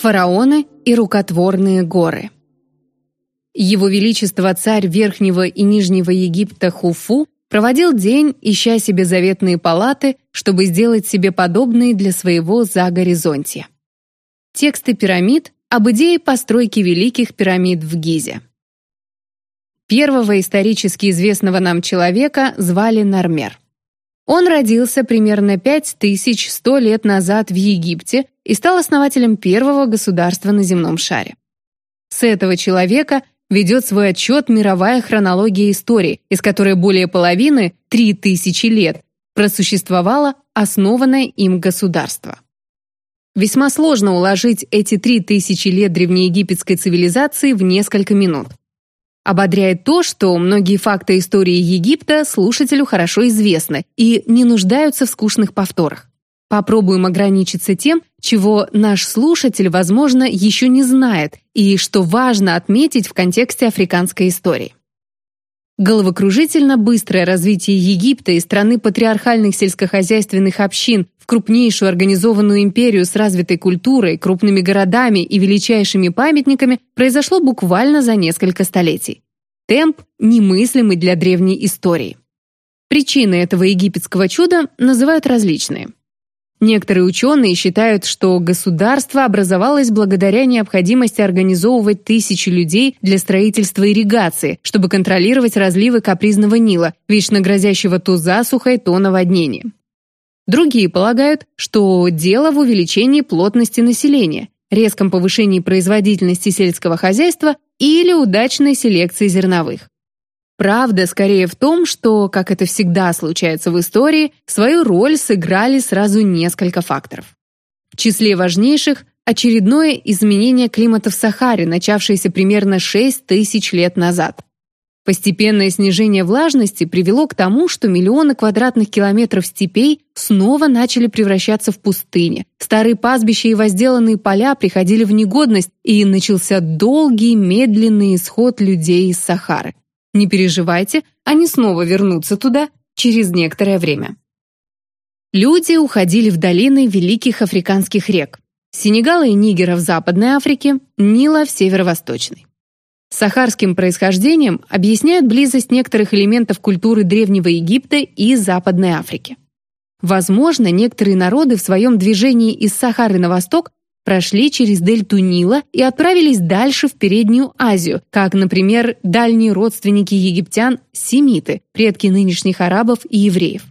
Фараоны и рукотворные горы. Его Величество царь Верхнего и Нижнего Египта Хуфу проводил день, ища себе заветные палаты, чтобы сделать себе подобные для своего загоризонтия. Тексты пирамид об идее постройки великих пирамид в Гизе. Первого исторически известного нам человека звали Нармер. Он родился примерно 5100 лет назад в Египте и стал основателем первого государства на земном шаре. С этого человека ведет свой отчет мировая хронология истории, из которой более половины, 3000 лет, просуществовало основанное им государство. Весьма сложно уложить эти 3000 лет древнеегипетской цивилизации в несколько минут. Ободряет то, что многие факты истории Египта слушателю хорошо известны и не нуждаются в скучных повторах. Попробуем ограничиться тем, чего наш слушатель, возможно, еще не знает и что важно отметить в контексте африканской истории. Головокружительно быстрое развитие Египта и страны патриархальных сельскохозяйственных общин в крупнейшую организованную империю с развитой культурой, крупными городами и величайшими памятниками произошло буквально за несколько столетий. Темп немыслимый для древней истории. Причины этого египетского чуда называют различные – Некоторые ученые считают, что государство образовалось благодаря необходимости организовывать тысячи людей для строительства ирригации, чтобы контролировать разливы капризного Нила, вечно грозящего то засухой, то наводнением. Другие полагают, что дело в увеличении плотности населения, резком повышении производительности сельского хозяйства или удачной селекции зерновых. Правда скорее в том, что, как это всегда случается в истории, свою роль сыграли сразу несколько факторов. В числе важнейших – очередное изменение климата в Сахаре, начавшееся примерно 6 тысяч лет назад. Постепенное снижение влажности привело к тому, что миллионы квадратных километров степей снова начали превращаться в пустыни. Старые пастбища и возделанные поля приходили в негодность, и начался долгий, медленный исход людей из Сахары. Не переживайте, они снова вернутся туда через некоторое время. Люди уходили в долины великих африканских рек. Сенегала и Нигера в Западной Африке, Нила в Северо-Восточной. Сахарским происхождением объясняют близость некоторых элементов культуры Древнего Египта и Западной Африки. Возможно, некоторые народы в своем движении из Сахары на восток прошли через дельту Нила и отправились дальше в Переднюю Азию, как, например, дальние родственники египтян – семиты, предки нынешних арабов и евреев.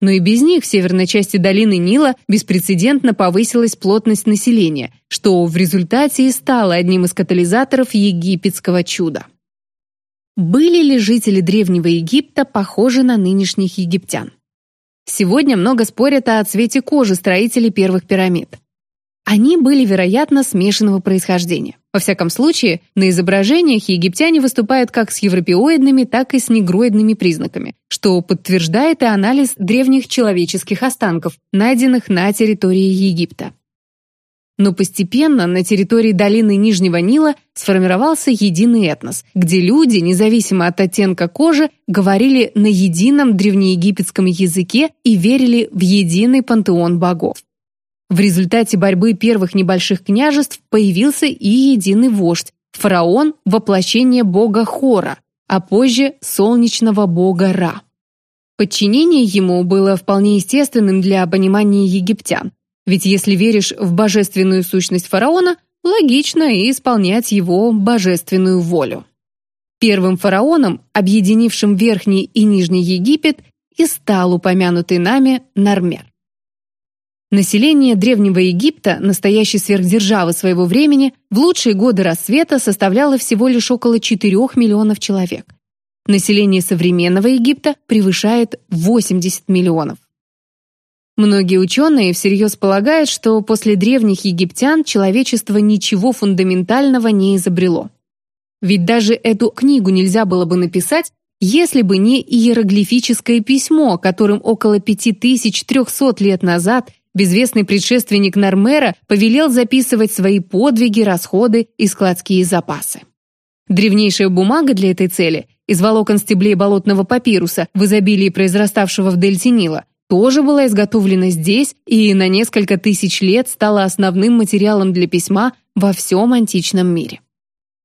Но и без них в северной части долины Нила беспрецедентно повысилась плотность населения, что в результате и стало одним из катализаторов египетского чуда. Были ли жители Древнего Египта похожи на нынешних египтян? Сегодня много спорят о цвете кожи строителей первых пирамид. Они были, вероятно, смешанного происхождения. Во всяком случае, на изображениях египтяне выступают как с европеоидными, так и с негроидными признаками, что подтверждает и анализ древних человеческих останков, найденных на территории Египта. Но постепенно на территории долины Нижнего Нила сформировался единый этнос, где люди, независимо от оттенка кожи, говорили на едином древнеегипетском языке и верили в единый пантеон богов. В результате борьбы первых небольших княжеств появился и единый вождь, фараон – воплощение бога Хора, а позже – солнечного бога Ра. Подчинение ему было вполне естественным для понимания египтян, ведь если веришь в божественную сущность фараона, логично и исполнять его божественную волю. Первым фараоном, объединившим Верхний и Нижний Египет, и стал упомянутый нами Нармер. Население Древнего Египта, настоящей сверхдержавы своего времени, в лучшие годы рассвета составляло всего лишь около 4 миллионов человек. Население современного Египта превышает 80 миллионов. Многие ученые всерьез полагают, что после древних египтян человечество ничего фундаментального не изобрело. Ведь даже эту книгу нельзя было бы написать, если бы не иероглифическое письмо, которым около 5300 лет назад безвестный предшественник Нормера повелел записывать свои подвиги, расходы и складские запасы. Древнейшая бумага для этой цели из волокон стеблей болотного папируса в изобилии произраставшего в дельте Нила тоже была изготовлена здесь и на несколько тысяч лет стала основным материалом для письма во всем античном мире.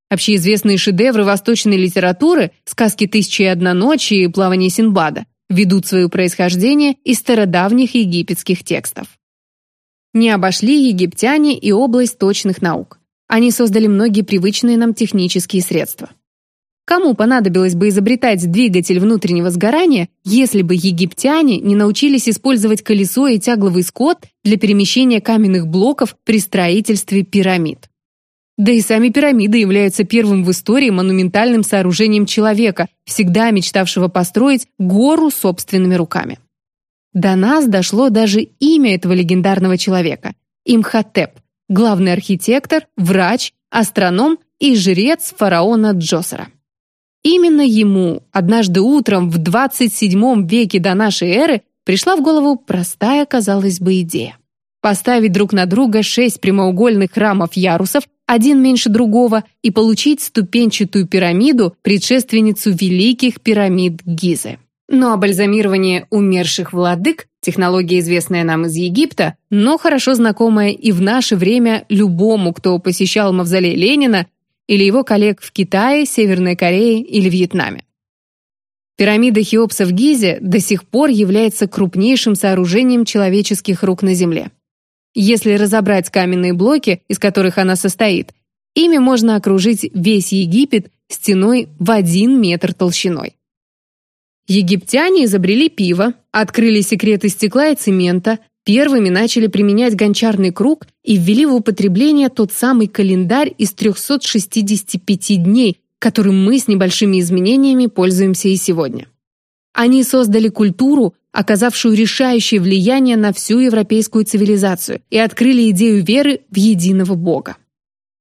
Общеизвестные шедевры восточной литературы «Сказки тысячи и одна ночи» и «Плавание Синбада» ведут свое происхождение из стародавних египетских текстов. Не обошли египтяне и область точных наук. Они создали многие привычные нам технические средства. Кому понадобилось бы изобретать двигатель внутреннего сгорания, если бы египтяне не научились использовать колесо и тягловый скот для перемещения каменных блоков при строительстве пирамид? Да и сами пирамиды являются первым в истории монументальным сооружением человека, всегда мечтавшего построить гору собственными руками. До нас дошло даже имя этого легендарного человека – Имхотеп, главный архитектор, врач, астроном и жрец фараона Джосера. Именно ему однажды утром в 27 веке до нашей эры пришла в голову простая, казалось бы, идея. Поставить друг на друга шесть прямоугольных храмов ярусов, один меньше другого, и получить ступенчатую пирамиду, предшественницу великих пирамид Гизы. Но бальзамирование умерших владык – технология, известная нам из Египта, но хорошо знакомая и в наше время любому, кто посещал мавзолей Ленина или его коллег в Китае, Северной Корее или Вьетнаме. Пирамида Хеопса в Гизе до сих пор является крупнейшим сооружением человеческих рук на Земле. Если разобрать каменные блоки, из которых она состоит, ими можно окружить весь Египет стеной в один метр толщиной. Египтяне изобрели пиво, открыли секреты стекла и цемента, Первыми начали применять гончарный круг и ввели в употребление тот самый календарь из 365 дней, которым мы с небольшими изменениями пользуемся и сегодня. Они создали культуру, оказавшую решающее влияние на всю европейскую цивилизацию, и открыли идею веры в единого Бога.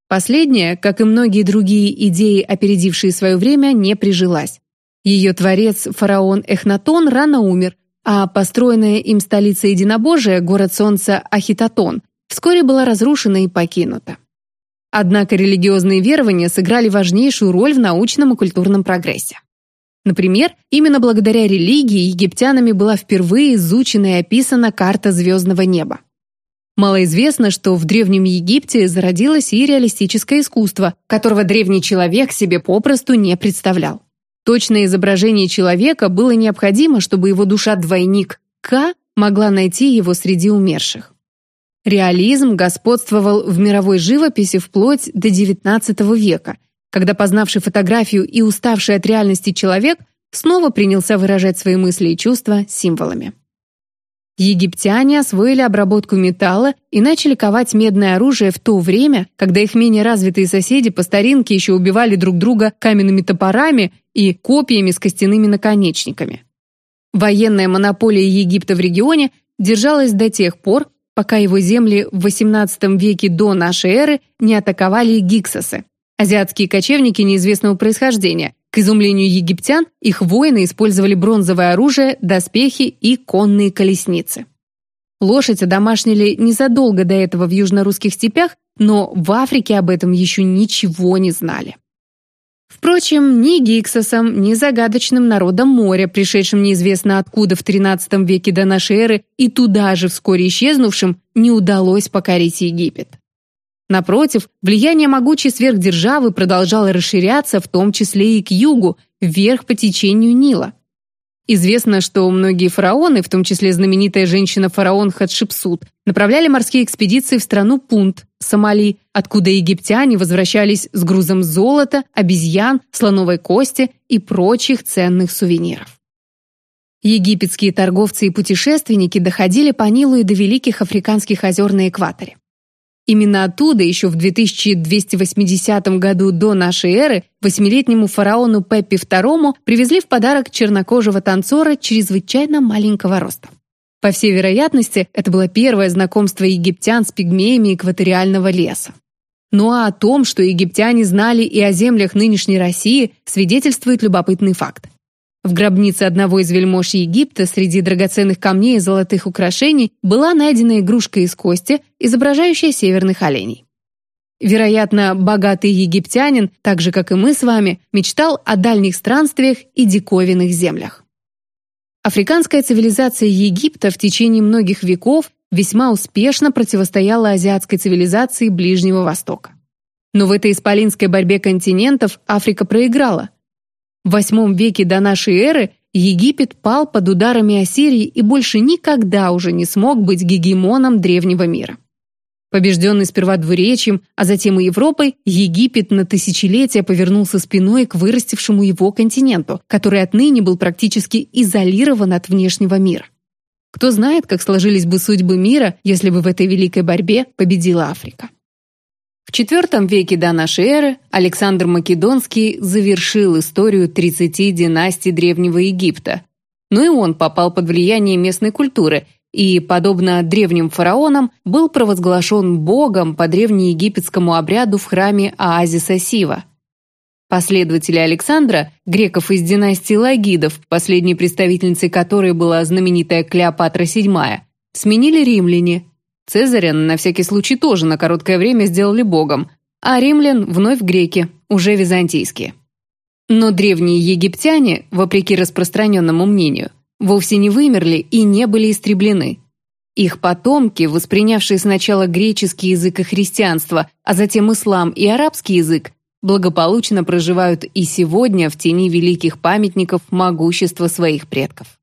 Последняя, как и многие другие идеи, опередившие свое время, не прижилась. Ее творец, фараон Эхнатон, рано умер, а построенная им столица единобожия, город солнца Ахитотон, вскоре была разрушена и покинута. Однако религиозные верования сыграли важнейшую роль в научном и культурном прогрессе. Например, именно благодаря религии египтянами была впервые изучена и описана карта звездного неба. Малоизвестно, что в Древнем Египте зародилось и реалистическое искусство, которого древний человек себе попросту не представлял. Точное изображение человека было необходимо, чтобы его душа-двойник К могла найти его среди умерших. Реализм господствовал в мировой живописи вплоть до XIX века, когда познавший фотографию и уставший от реальности человек снова принялся выражать свои мысли и чувства символами. Египтяне освоили обработку металла и начали ковать медное оружие в то время, когда их менее развитые соседи по старинке еще убивали друг друга каменными топорами и копьями с костяными наконечниками. Военная монополия Египта в регионе держалась до тех пор, пока его земли в XVIII веке до нашей эры не атаковали гиксосы, азиатские кочевники неизвестного происхождения, к изумлению египтян, их воины использовали бронзовое оружие, доспехи и конные колесницы. Лошадь одомашнили незадолго до этого в южно-русских степях, но в Африке об этом еще ничего не знали. Впрочем, ни Гиксосам, ни загадочным народам моря, пришедшим неизвестно откуда в XIII веке до нашей эры и туда же вскоре исчезнувшим, не удалось покорить Египет. Напротив, влияние могучей сверхдержавы продолжало расширяться, в том числе и к югу, вверх по течению Нила. Известно, что многие фараоны, в том числе знаменитая женщина-фараон Хатшепсут, направляли морские экспедиции в страну Пунт, Сомали, откуда египтяне возвращались с грузом золота, обезьян, слоновой кости и прочих ценных сувениров. Египетские торговцы и путешественники доходили по Нилу и до великих африканских озер на экваторе. Именно оттуда еще в 2280 году до нашей эры восьмилетнему фараону Пеппи II привезли в подарок чернокожего танцора чрезвычайно маленького роста. По всей вероятности, это было первое знакомство египтян с пигмеями экваториального леса. Ну а о том, что египтяне знали и о землях нынешней России, свидетельствует любопытный факт. В гробнице одного из вельмож Египта среди драгоценных камней и золотых украшений была найдена игрушка из кости, изображающая северных оленей. Вероятно, богатый египтянин, так же, как и мы с вами, мечтал о дальних странствиях и диковинных землях. Африканская цивилизация Египта в течение многих веков весьма успешно противостояла азиатской цивилизации Ближнего Востока. Но в этой исполинской борьбе континентов Африка проиграла. В VIII веке до нашей эры Египет пал под ударами Ассирии и больше никогда уже не смог быть гегемоном древнего мира. Побежденный сперва двуречьем, а затем и Европой, Египет на тысячелетия повернулся спиной к вырастившему его континенту, который отныне был практически изолирован от внешнего мира. Кто знает, как сложились бы судьбы мира, если бы в этой великой борьбе победила Африка. В IV веке до нашей эры Александр Македонский завершил историю 30 династий Древнего Египта. Но и он попал под влияние местной культуры и, подобно древним фараонам, был провозглашен богом по древнеегипетскому обряду в храме Оазиса Сива. Последователи Александра, греков из династии Лагидов, последней представительницей которой была знаменитая Клеопатра VII, сменили римляне, Цезаря на всякий случай тоже на короткое время сделали богом, а римлян вновь греки, уже византийские. Но древние египтяне, вопреки распространенному мнению, вовсе не вымерли и не были истреблены. Их потомки, воспринявшие сначала греческий язык и христианство, а затем ислам и арабский язык, благополучно проживают и сегодня в тени великих памятников могущества своих предков.